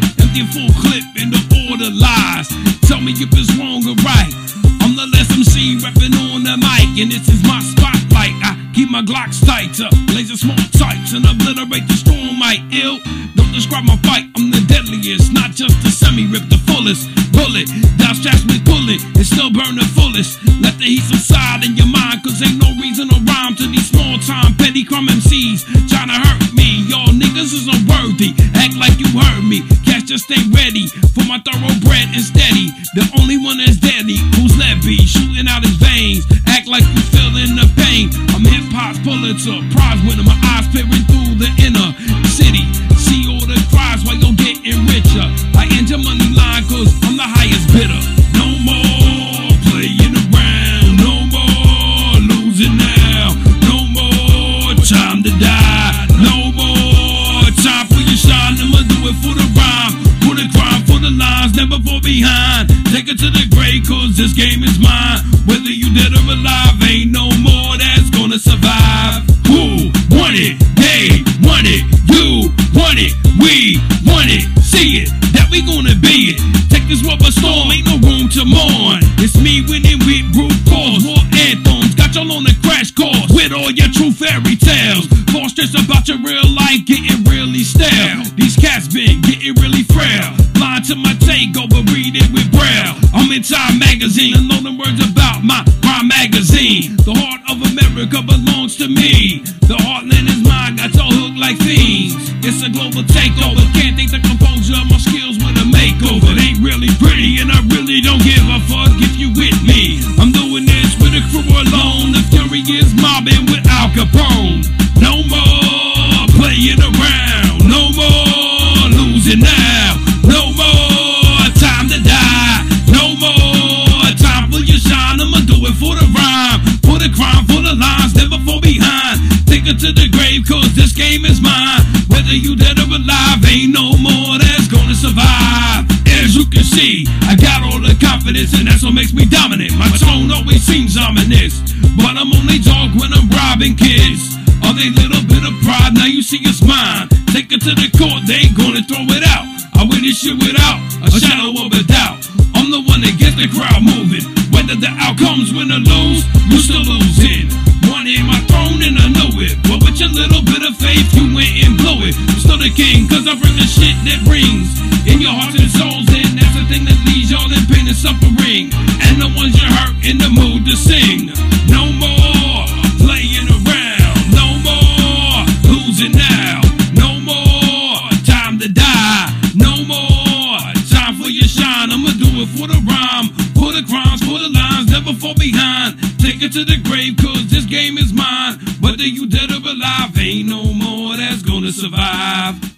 full clip in the order lies. Tell me if it's wrong or right. I'm the last MC rapping on the mic, and this is my spotlight. I keep my Glocks tight to laser small tights and obliterate the storm might ill. Don't describe my fight, I'm the deadliest, not just the semi rip the fullest bullet. Douse straps with bullet, and still burn the fullest. Let the heat subside in your mind, cause ain't no reason to rhyme to these small time petty crumb MCs trying to hurt me. Y'all niggas is unworthy, just stay ready for my thoroughbred and steady. The only one that's deadly, who's Levy, shooting out his veins. Act like you feeling the pain. I'm hip hop's Pulitzer Prize winner, my eyes peering through the inner city. See all the cries while you're getting richer. I end your money line, cause I'm the highest Take it to the grave, cause this game is mine. Whether you dead or alive, ain't no more that's gonna survive. Who want it? They want it. You want it. We want it. See it. That we gonna be it. Take this rubber storm, ain't no room to mourn. It's me winning with brute force. War anthems, got y'all on a crash course with all your true fairy tales. False stress about your real life getting really stale. These cats been getting really frail. Blind to my takeover, read it with braille. In Time Magazine, loading words about my prime magazine. The heart of America belongs to me. The heartland is mine, got y'all hooked like fiends. It's a global takeover. Can't think the composure of my skills with a makeover. It ain't really pretty, and I really don't give a fuck if you with me. I'm doing this with a crew alone. The fury is mobbing with Al Capone. No more playing around. No more losing now. The crime, for the lines, never fall behind. Take it to the grave, cause this game is mine. Whether you dead or alive, ain't no more that's gonna survive. As you can see, I got all the confidence, and that's what makes me dominant. My tone always seems ominous, but I'm only dog when I'm robbing kids. Are they little bit of pride? Now you see it's mine. Take it to the court, they ain't gonna throw it out. I win this shit without a shadow of a doubt. King, cause I bring the shit that rings in your hearts and souls. And that's the thing that leaves y'all in pain and suffering. And the ones you hurt in the mood to sing. No more playing around. No more losing now. No more time to die. No more time for your shine. I'ma do it for the rhyme, fall behind. Take it to the grave, cause this game is mine. Whether you dead or alive, ain't no more that's gonna survive.